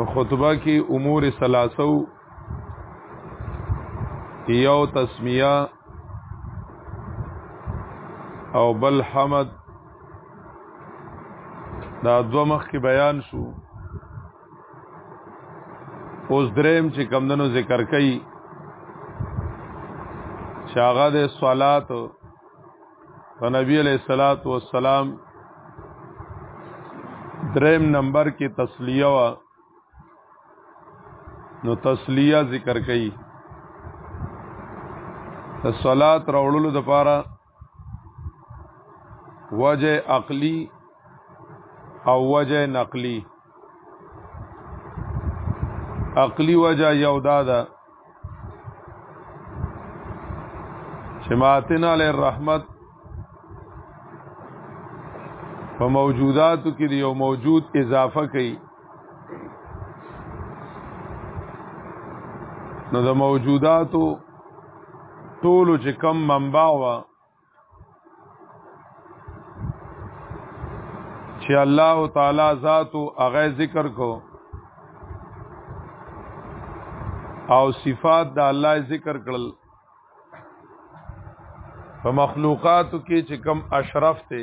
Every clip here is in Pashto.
په خطبه کې امور سلاسو یو تسمیه او بل حمد دا دو مخ کې بیان شو اوس دریم چې کمدنو ذکر کړي شاغه د صلات په نبی علیہ الصلات والسلام دریم نمبر کې تسلیه وا نو تسلیه ذکر کړي د صلات راوړلو د پاره وجه عقلی او وجه نقلی عقلی وجه یو دا ده چې ماتن علی الرحمت په موجوداتو کې یو موجود اضافه کوي نو د موجوداتو ټولو چې کم منبع وا چې الله تعالی ذات او هغه ذکر کو او صفات د الله ذکر کړل په مخلوقاتو کې چې کم اشرف ته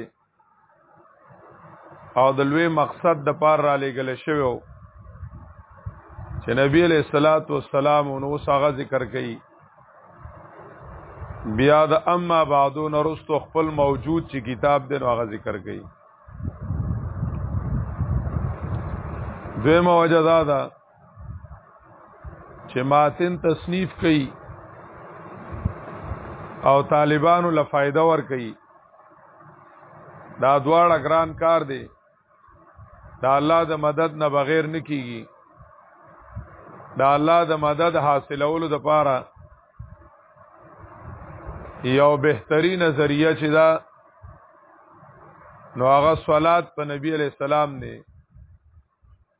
او د لوی مقصد د پار را لګل شوی او چې نبی علیہ الصلات والسلام نو ساغه ذکر کړي بیا د اما بعدو نرستو خپل موجود چې کتاب دی نو هغه ذکر کړي دویمه وجه دا ده دا چې ماتن تصنیف کړي او طالبانو له فائدہ ور کوي دا دواړه ګران کار دی دا الله د مدد نه بغیر نه کیږي دا الله د مدد حاصلولو د پاره یو بهتري نظریه چې دا نو هغه صلات په نبی علی السلام دی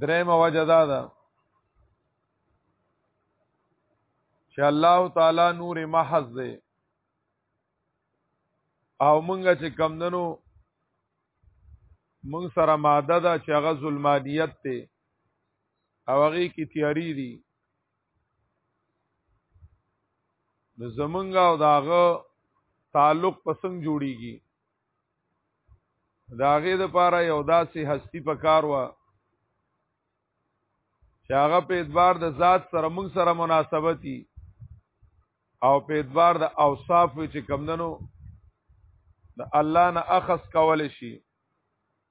درېمه وجه دا ده چې الله تعالی نور محض دی او مونږه چې کمندنو مونږ سره ماده ده چې هغه ظلمانیت ته او هغه کې تیاری دي د زمونږ او داغه تعلق پسنګ جوړیږي داغه د پاره یو داسې هستی په کار و چې هغه په اعتبار د ذات سره موږ سره مناسبتي او په اعتبار د اوصاف چې کمندنو د الله نه اخص کول شي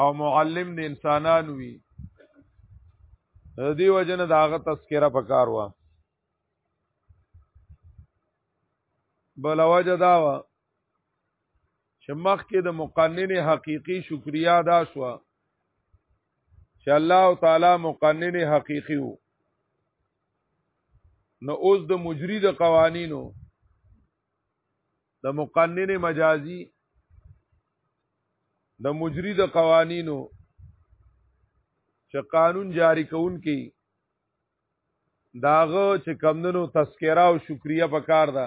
او معلم د انسانان وي دی وجنه داغه تذکره پکار وا بل وجه دا وا چې مخکې د مقنن حقيقي شکریا ادا شو چې الله تعالی مقنن حقيقي وو نو اوس د مجری د قوانینو د مقنن مجازي د مجری د قوانینو چې قانون جاری کون کی داغه چې کمندنو تذکرہ او شکریه پکار ده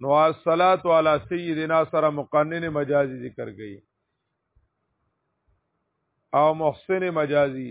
نو الصلات علی سیدنا سره مقنن مجازی ذکر گئی او محسن مجازی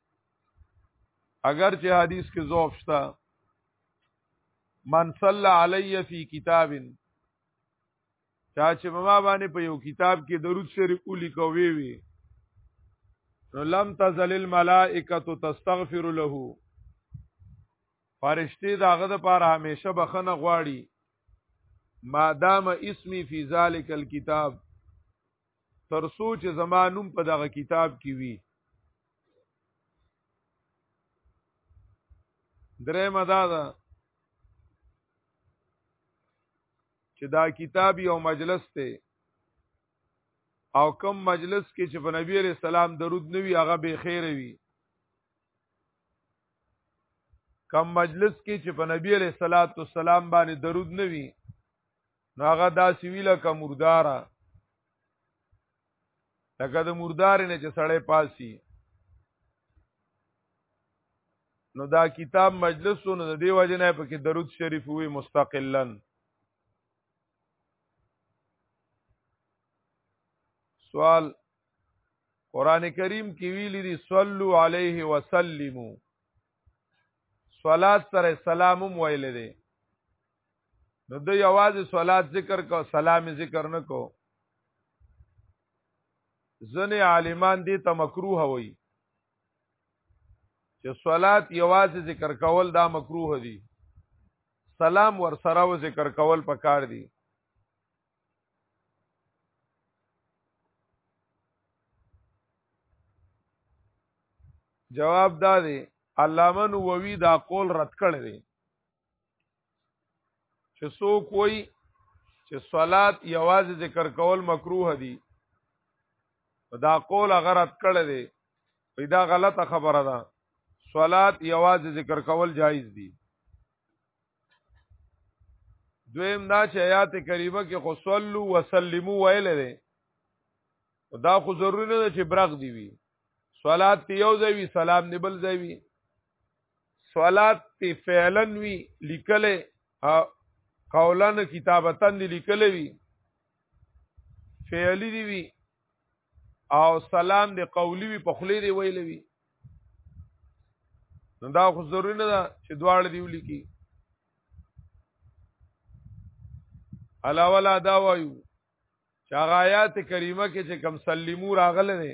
اگر چې حدیث کې ضعف شته من صلى علی فی کتاب چا چې ما باندې په یو کتاب کې درود شریف ولیکو وی وی نو لم تزل الملائکه تستغفر له فرشتي داغه د پاره همیشه بخنه غواړي ما دام اسمی فی ذلک الكتاب تر سوچ زمانوم په دغه کتاب کې وی درې مدا ده چې دا کتاب یو مجلس ته او کم مجلس کې چې په نبی عليه السلام درود نوي هغه به خیر وي کم مجلس کې چې په نبی عليه الصلاه والسلام باندې درود نوي نو هغه داسې وی لکه مرداره لکه د مردارې نه چې سړی پاسي نو دا کتاب مجلس نو د دې وجه نه پکې درود شریف وی مستقلا سوال قران کریم کې ویلي دي صلو علیه وسلمو صلات سره سلامم ویل دي نو د یوازې صلات ذکر کو سلام ذکر نه کو ځنې عالمان دې ته مکروه وي چې صلات یوازې ذکر کول دا مکروه دي سلام ور سره و ذکر کول پکار دي جواب دا دی علامه نووي دا قول رد کړی دی چې څوک وایي چې صلات یوازې ذکر کول مکروه دي دا قول غرض کړی دی پیدا غلطه خبره ده صلات یوازې ذکر کول جایز دي دویم دا چې آیات کریمه کې خو صلو وسلمو ویل دي دا خو ضروري نه ده چې برغ دی وي صلات یو ځای وي سلام نیبل ځای وي صلات تی فعلا وی لیکل قولا کتابتن دی لیکل وی فعلی دی وی او سلام دی قولی وی په خلی دی ویل وی نو دا خو ضروري نه ده چې دواړه دی ولیکي علاوه لا دا وایو چې هغه آیات کریمه کې چې کم سلیمو راغله نه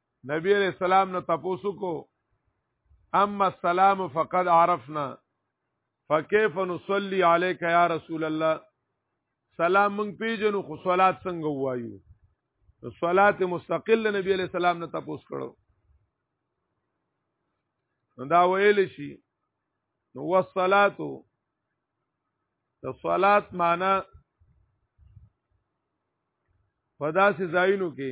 نبی علیہ السلام نه تاسو کو اما السلام فقد عرفنا فكيف نصلي عليك يا رسول الله سلام من پیجنو خو صلات څنګه وایو صلات مستقل نبی علیہ السلام نه تاسو کړو دا ویل شي نو والصلات د صلات معنی په داسې ځایونو کې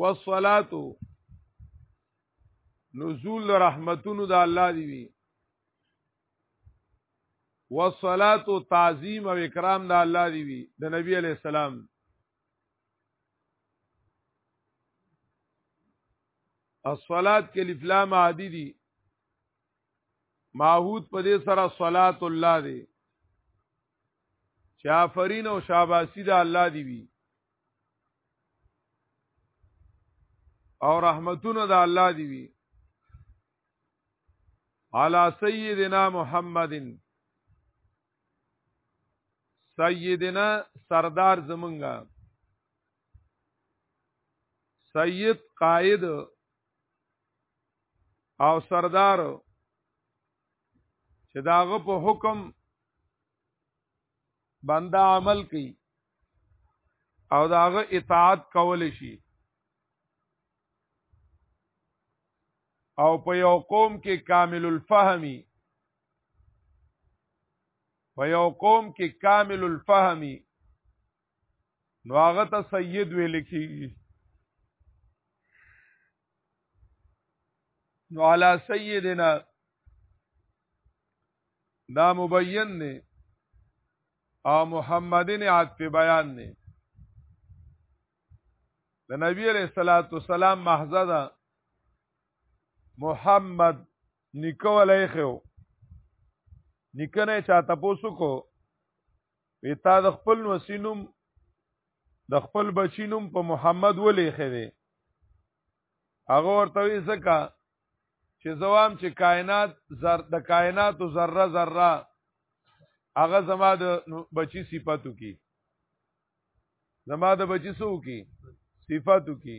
والصلاه نزول رحمتونو د الله دی وی والصلاه تعظیم او اکرام د الله دی وی د نبی علی السلام الصلات کې الف لام عادی دي معهود په دې سره صلات الله دی چې آفرین او شاباسی د الله دی وی او رحمتونه د الله دی وی علی سیدنا محمد سیدنا سردار زمونږه سید قائد او سردار چې داغه په حکم بنده عمل کوي او داغه اطاعت کول شي او په یو قوم کې کامل الفهمي په یو قوم کې کامل الفهمي نو هغه ته سید ویل کیږي نو علا سیدنا دا مبین نه او محمدین عطف بیان نه د نبی علیہ الصلوۃ والسلام محضه دا محمد نکولای خو نکنه چا تاسو کو وی تا د خپل نوسینوم د خپل بچینوم په محمد ولې خېده هغه ورته وی زکه چې زوام چې کائنات زر د کائنات ذره ذره هغه زما د بچی صفاتو کی زما د بچی سو کی صفاتو کی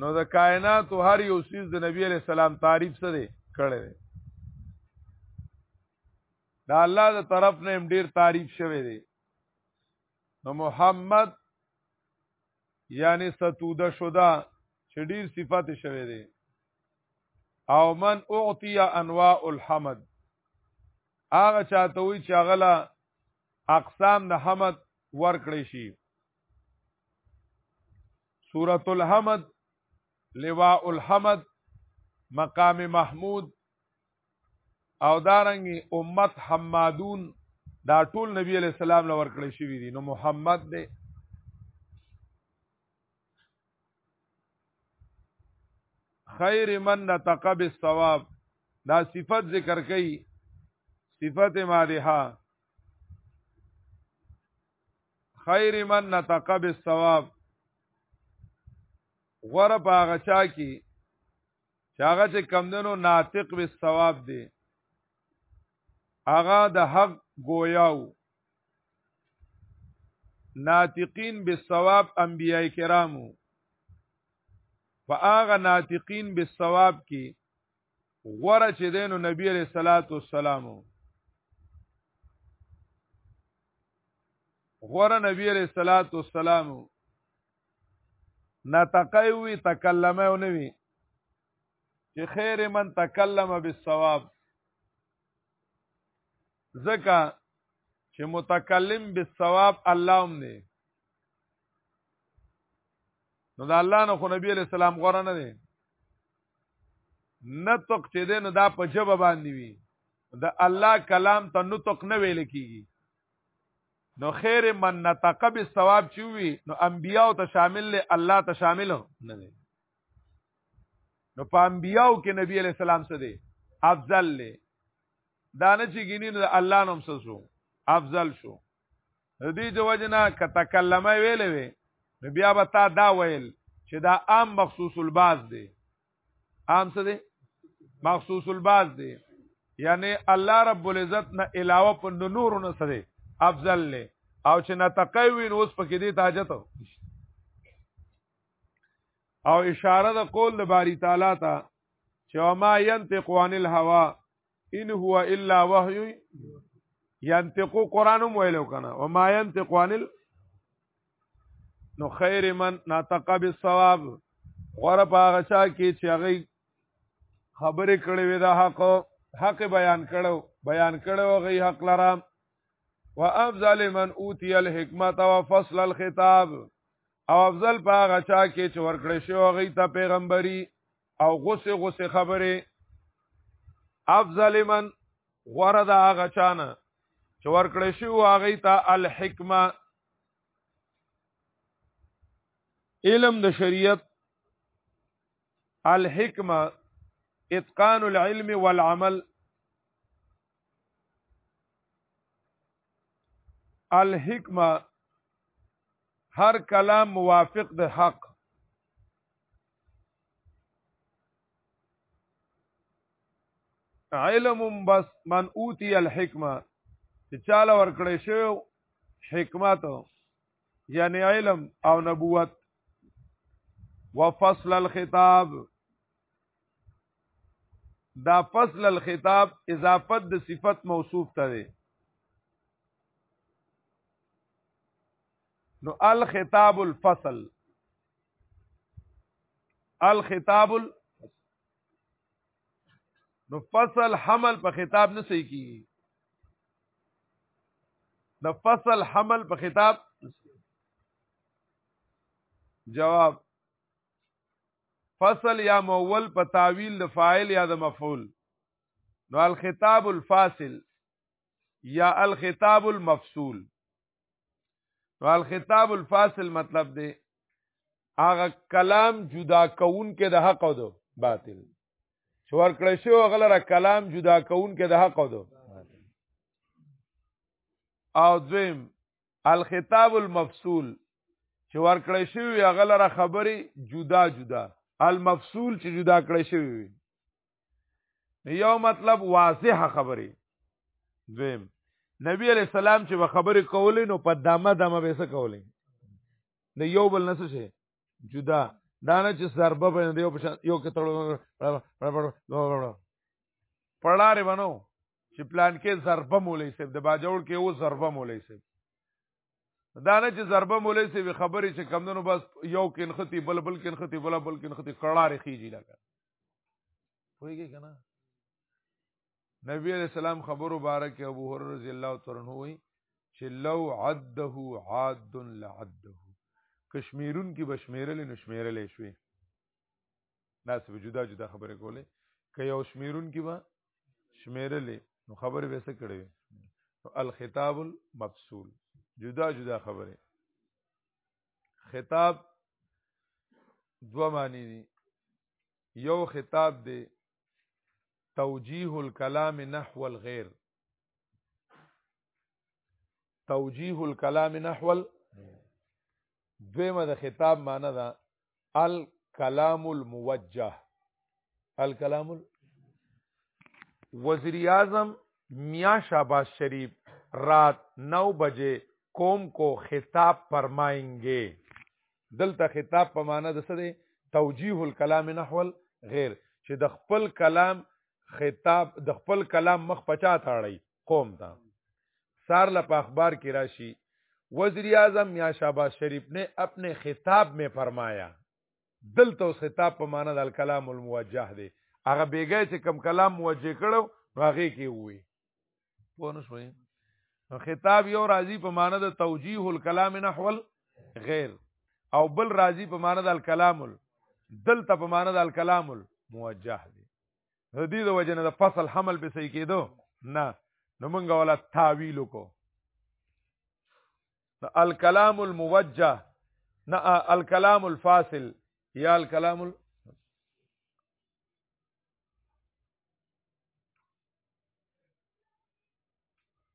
نو د کائنات هر یو سیز د نبی علی السلام تعریف سره کړی دا الله د طرف نه ډیر تعریف شوی دی نو محمد یعنی ستوده شدا چې ډیر صفات شوی دی او من اعطي انواع الحمد هغه چاته وی چې هغه لا اقسام د حمد ورکړی شي سورۃ الحمد لواء الحمد مقام محمود او دارنګي امت حمادون دا ټول نبی علی السلام لور کړی شوی دي نو محمد دی خیر من نطق بالثواب دا صفت ذکر کړي صفت مالها خیر من نطق بالثواب غره پاغه چا کی چې هغه چې کمدنو ناطق به ثواب دی هغه د حق گویاو ناطقین به ثواب انبیای کرامو په هغه ناطقین به ثواب کې غوره چې دینو نبی علیہ الصلوۃ والسلام غوره نبی علیہ الصلوۃ والسلام نطقه وی تکلمه او نوی چې خیر من تکلم بالثواب ځکه چې متکلم بالثواب الله هم دی نو دا الله نو خو نبی علیہ السلام غره نه دی نطق چې دی نو دا په جبه باندې وی د الله کلام ته نطق نه ویل کیږي نو خیر من نطق بالثواب چې وي نو انبیاء ته شامل له الله ته شامل نه دي نو په انبیاء کې نبی علی السلام څه دي افضل له دانه چې ګینی نو الله نوم څه شو افضل شو دې جو وجنا کتکلمه ویلې وی نو بیا به تا دا ویل چې دا عام مخصوص الباز دی عام څه دی مخصوص الباز دی یعنی الله رب العزت نه علاوه په نور نه څه دی افضل له او چې نتقی وین اوس پکې دی تاجت او اشاره د قول د باری تعالی ته چې ما ينتق عن الهوا ان هو الا وحی ينتقو قران ویلو کنه و ما ينتق عن ال نو خیر من نطق بالصواب غره پاغه چا کې چې هغه خبرې کړې وې دا حق حق بیان کړو بیان کړو غي حق لرا وافضل من اوتی الحکمت وفصل الخطاب او افضل پاغه چا کې چې ورکړې شو غي ته پیغمبري او غصه غصه خبره افضل من غره دا هغه چانه چې ورکړې شو هغه ته الحکمه علم د شریعت الحکمه اتقان العلم والعمل الحکمه هر کلام موافق د حق علم بس من اوتی الحکمه چې چاله ورکړې شو حکمت یعنی علم او نبوت وفصل الخطاب دا فصل الخطاب اضافت د صفت موصوف ته دی نو الخطاب الفصل الخطاب ال... نو فصل حمل په خطاب نه صحیح کیږي د فصل حمل په خطاب جواب فصل یا مول په تعویل د فاعل یا د مفعول نو الخطاب الفاصل یا الخطاب المفصول نو الخطاب الفاصل مطلب دی هغه کلام جدا کون کې د حق او د باطل چې ورکړی شو غلره کلام جدا کون کې د حق او د او دویم الخطاب المفصول چې ورکړی شو غلره خبري جدا جدا المفصول چې جدا کړی شوی وي یو مطلب واضح خبرې دویم نبی علیہ السلام چې به خبرې کولې نو په دمه دمه به څه کولې د یو بل نس شي جدا دا نه چې ضربه به یو په یو کې تړو پړاره بنو چې پلان کې ضربه مولې سیب د باجوړ کې و ضربه مولې سیب دا نه چې ضربه مولې سیب خبرې چې کمندونو بس یو کې نختی بل بل کې نختی بل بل کې نختی کړاره خيږي لګا پوهیږي کنه نبی علیہ السلام خبرو بارک ابو هرره رضی الله تعالی عنہ وی چې لو عده عاد لعده کشمیرون کې بشمیرل نو شمیرل شوی دا سب جدا جدا خبره کوله که یو شمیرون کې با شمیرل نو خبره به څه کړې الخطاب المفصول جدا جدا خبره خطاب دو معنی دي یو خطاب دی توجیه الکلام نحو الغیر توجیه الکلام نحو دویمه د خطاب معنی ده الکلام الموجه الکلام ال... وزیر اعظم میاں شہباز شریف رات نو بجے قوم کو خطاب فرمائیں گے دلته خطاب په معنا د څه دی توجیه الکلام نحول غیر چې د خپل کلام خطاب د خپل کلام مخ پچا تاړی قوم ته سار له اخبار کې راشي وزیر اعظم یا شاباز شریف نے اپنے خطاب میں فرمایا دل تو خطاب په معنا د کلام الموجه دی هغه بیګی چې کم کلام موجه کړو هغه کې وې پوه نه شوې نو خطاب یو راضی په معنا د توجیه الکلام نحول غیر او بل راضی په معنا د کلام دل ته په معنا د کلام موجه دی د دې د وجه نه د فصل حمل به صحیح کېدو نه نو مونږ ولا تعویل کو الکلام الموجه نه الکلام الفاصل یا الکلام ال...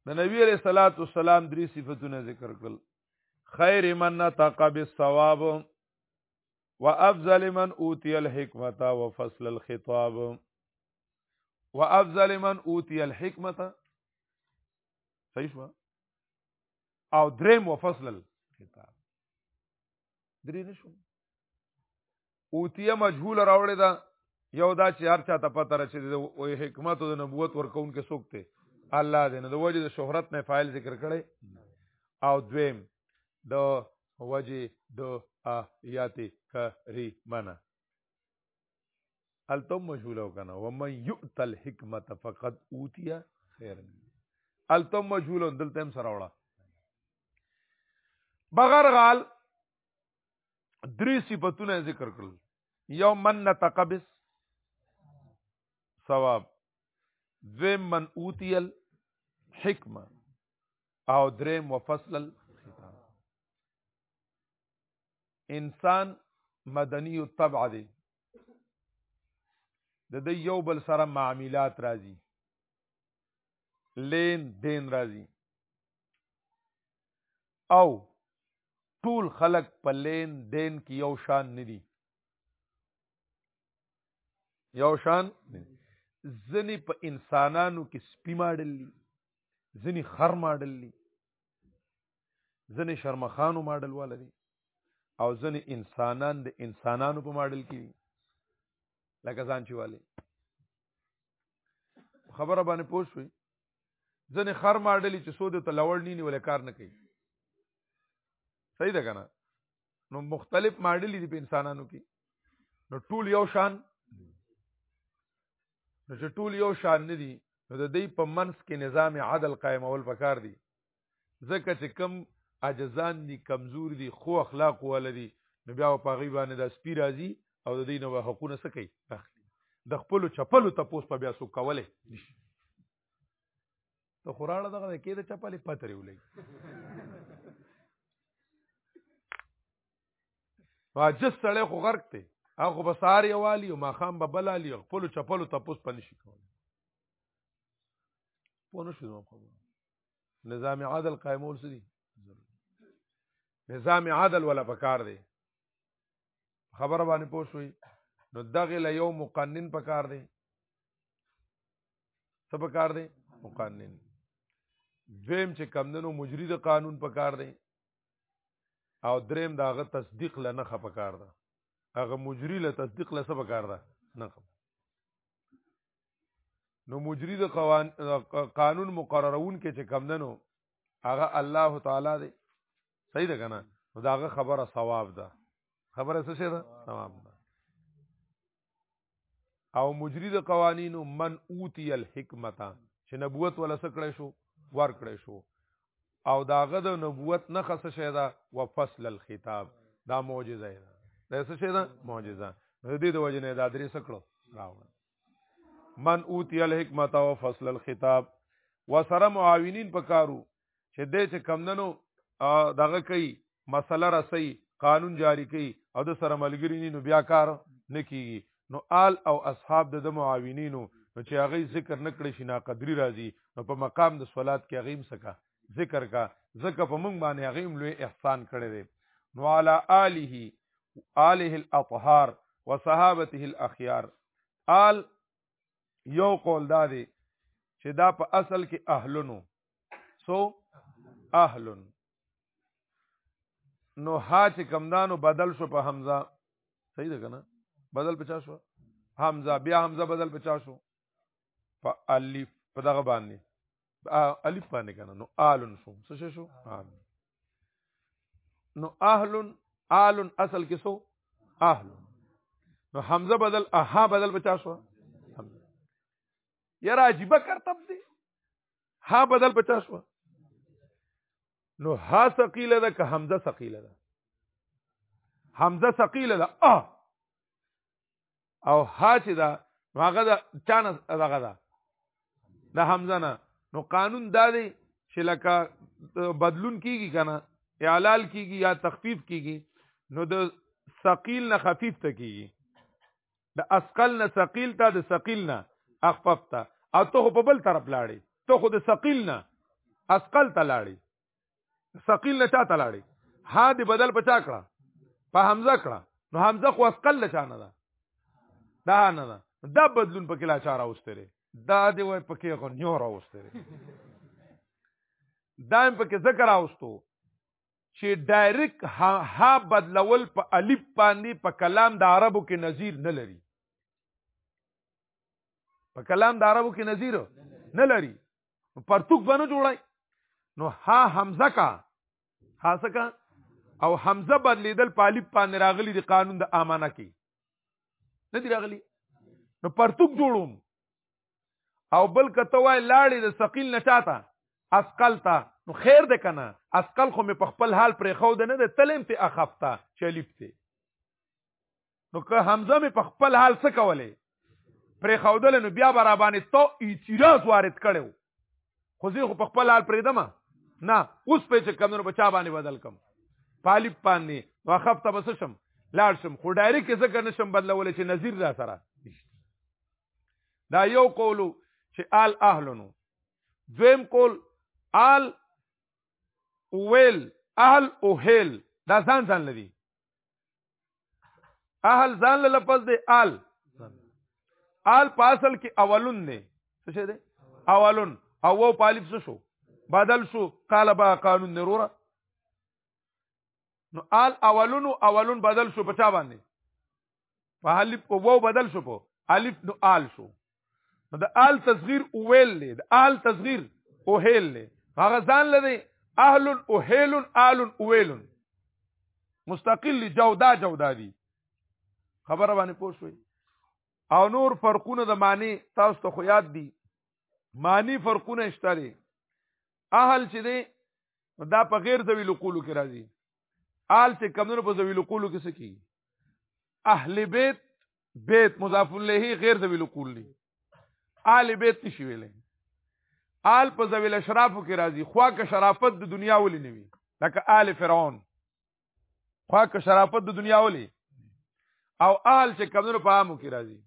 د نبی علیہ الصلوۃ والسلام درې صفاتونه ذکر کړل خیر من نطق بالصواب وافضل من اوتی الحکمت وفصل الخطاب وافضل من اوتی الحکمت صحیح شو او دریم وفصل الخطاب درې نشو اوتیه مجهول راوړی دا یو دا چې هر چا ته پته را چې د حکمت او د نبوت ورکون کې څوک دی الله دې نه د وجه د شهرت نه فایل ذکر کړي او دویم د وجه د آیات کریمه التم مشغوله وکنه ومن یؤت الحکمت فقد اوتیا خیر التم مشغوله دلته هم سره وړه بغیر غال درې صفاتونه ذکر کړل یو من نتقبس ثواب ذم من اوتیل حکمه او دریم وفصل الختام انسان مدنی الطبع دی د د یو بل سره معاملات راځي لین دین راځي او ټول خلق په لین دین کې یو شان ندي یو شان ځنی په انسانانو کې سپی ماډل دي ځنی خر ماډل دي ځنی شرمخانو ماډل والا دي او ځنی انسانان د انسانانو په ماډل کې لکه ځان چې والي خبره باندې پوه شوي ځنې خر ماډلی چې سود ته لوړ نه نیول کار نه کوي صحیح ده کنه نو مختلف ماډلی دي په انسانانو کې نو ټول یو شان نو چې ټول یو شان نه دي نو د دې په منس کې نظام عدل قائمول پکار دي ځکه چې کم عجزان دي کمزور دي خو اخلاق ولدي نو بیا په غي باندې د سپی راځي او د دې نو حقونه سکی اخلي د خپل چپلو تپوس په بیا سو کوله ته خوراړه دغه کې د چپلې پترې ولې واجس سړی خو غرق دی هغه به سار یوالي او ماخام به بلالي خپل چپلو تپوس پني شي کوي په نو شو خبره نظام عادل قائمول سدي نظام عادل ولا پکار دی خبر باندې پوښوي نو دغه له یو مقنن پکار دی څه پکار دی مقنن دویم چې کمندنو مجری د قانون پکار دی او دریم دا غ تصدیق له نه خپ کار ده هغه مجری له تصدیق له سب کار ده نه خپ نو مجری د قوان قانون مقررون کې چې کم دنو هغه الله تعالی دی صحیح ده کنه نو داغه خبره ثواب ده خبره څه شه ده ثواب ده او مجری د قوانینو من اوتی الحکمت چې نبوت ولا سکړې شو ور کړې شو او داغه د نبوت نه خصه شه دا وفصل الخطاب دا معجزه ده دا څه شه دا معجزه د دې د وجه نه دا درې سکړو راوړل من اوتی الحکمت او فصل الخطاب وسره معاونین پکارو چې دې چې کمندنو دغه کوي مسله رسي قانون جاری کوي او د سره ملګری نو بیا کار نه کیږي نو آل او اصحاب د معاونینو نو چې هغه ذکر نکړي شي نا قدري راځي نو په مقام د صلات کې هغه مسکا ذکر کا ذکر په مونږ باندې هغه لوی احسان کړی دی نو علی آله آله الاطهار وصحابته الاخيار آل یو قول دا دی چې دا په اصل کې اهلونو سو اهل نو ها چې کمدانو بدل شو په حمزه صحیح ده کنه بدل په چا شو حمزه بیا حمزه بدل په چا شو په الف په دغه باندې الف باندې کنه نو آلن شو څه شو آلن نو اهلن آلن اصل کې سو اهل نو حمزه بدل اها بدل په چا شو یرا عجیب کرتب دی ها بدل پچا شو نو ها ثقيله ده که حمزه ثقيله ده حمزه ثقيله ده اه او ها چې ده هغه ده چانه دغه ده د حمزه نه نو قانون دا دی چې لکه بدلون کیږي کنه اعلال کیږي یا تخفیف کیږي نو د ثقيل نه خفیف ته کیږي د اسقل نه ثقيل ته د ثقيل نه اخفف ته او ته په بل طرف لاړې ته خو د ثقيل نه اسقل ته لاړې ثقيل نه چاته لاړې ها دې بدل پچا کړه په حمزه کړه نو حمزه خو اسقل نه چانه ده دا نه ده دا بدلون پکې لا چاره اوستره دا دې وای پکې غو نیو راوستره دا هم پکې ذکر اوستو چې ډایرک ها, ها بدلول په الف باندې په کلام د عربو کې نظیر نه لري په کلام د عربو کې نظیر نه لري پرتوک باندې جوړای نو ها حمزه کا ها سکا او حمزه بدلیدل په الف باندې راغلي د قانون د امانه کې نه دی راغلي نو پرتوک جوړوم او بل کته وای لاړې د ثقيل نه چاته اسقل تا نو خیر ده کنه اسقل خو مې په خپل حال پرې خو ده نه ده تلم ته اخفتا چلیپ ته نو که حمزه مې په خپل حال څه کولې پرې خو ده نو بیا برا باندې تو اعتراض وارد کړو خو زه خو په خپل حال پرې دمه نه اوس په چې کمونو بچا باندې بدل کم پالیپ باندې واخف ته بس شم لاړ شم خو ډایرک ذکر نشم بدلول چې نظیر را سره دا یو قولو چې آل اهلنو دویم قول آل اویل اهل اوهیل دا ځان ځان لدی اهل ځان له لفظ دی آل آل په اصل کې اولون دی څه شه دی اولون او وو پالف څه شو بدل شو قال با قانون نرورا نو آل اولون او اولون بدل شو په چا باندې په الف په وو بدل شو په الف نو آل شو نو د آل تصغیر اویل دی د آل تصغیر اوهیل دی هغه ځان لدی اهل اوهیل آل اویل مستقل جودا جودا دی خبره باندې پوښوي او نور فرقونه د معنی تاسو ته خو یاد دي معنی فرقونه شته اهل چې دی دا په غیر ذوی لقول کې راځي آل چې کمونو په ذویل قول کې څه کی اهل بیت بیت مضاف الیه غیر ذویل قول دی آل بیت نشي ویلې آل په ذویل اشراف کې راځي خوا که شرافت د دنیا ولې نه وي لکه آل فرعون خوا که شرافت د دنیا ولې او آل چې کمونو په عامو کې راځي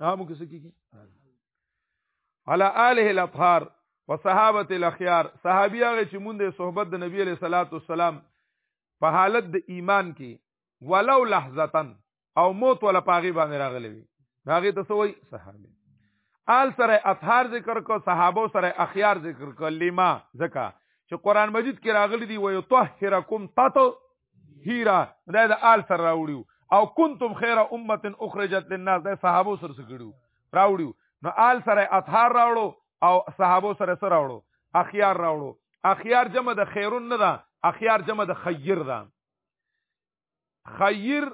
هغه څه کیږي على آله الاطهار وصحابه الاخيار صحابي هغه چې مونږ د صحبت د نبی عليه صلوات والسلام په حالت د ایمان کې ولو لحظه او موت ولا پاغي باندې راغلي وي هغه ته سوې صحابي آل سره اطهار ذکر کو صحابه سره اخيار ذکر کو لما زکا چې قران مجید کې راغلي دي وي طهرکم تط هیرا دا د آل سره راوړیو او کنتم خیر امه اخرجت للناس دا صحابه سره سګړو راوړیو نو آل سره اطهار راوړو او صحابه سره سره راوړو اخیار راوړو اخیار جمع د خیرون نه ده اخیار جمع د خیر ده خیر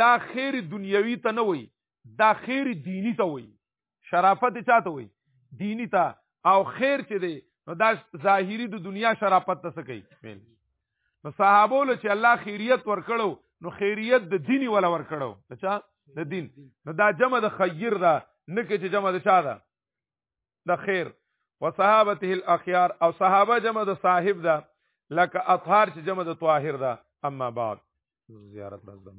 دا خیر دنیوي ته نه وای دا خیر دینی ته وای شرافت چاته وي دینی ته او خیر چې دی نو دا ظاهری د دنیا شرافت ته سکی نو صحابو له چې الله خیریت ورکړو نو خیریت د دینی ولا ورکړو اچھا د دین نو دا جمع د خیر دا نه کې چې جمع د چا دا د خیر وصحابته الاخيار او صحابه جمع د صاحب دا لکه اطهار چې جمع د طاهر دا اما بعد زیارت راځم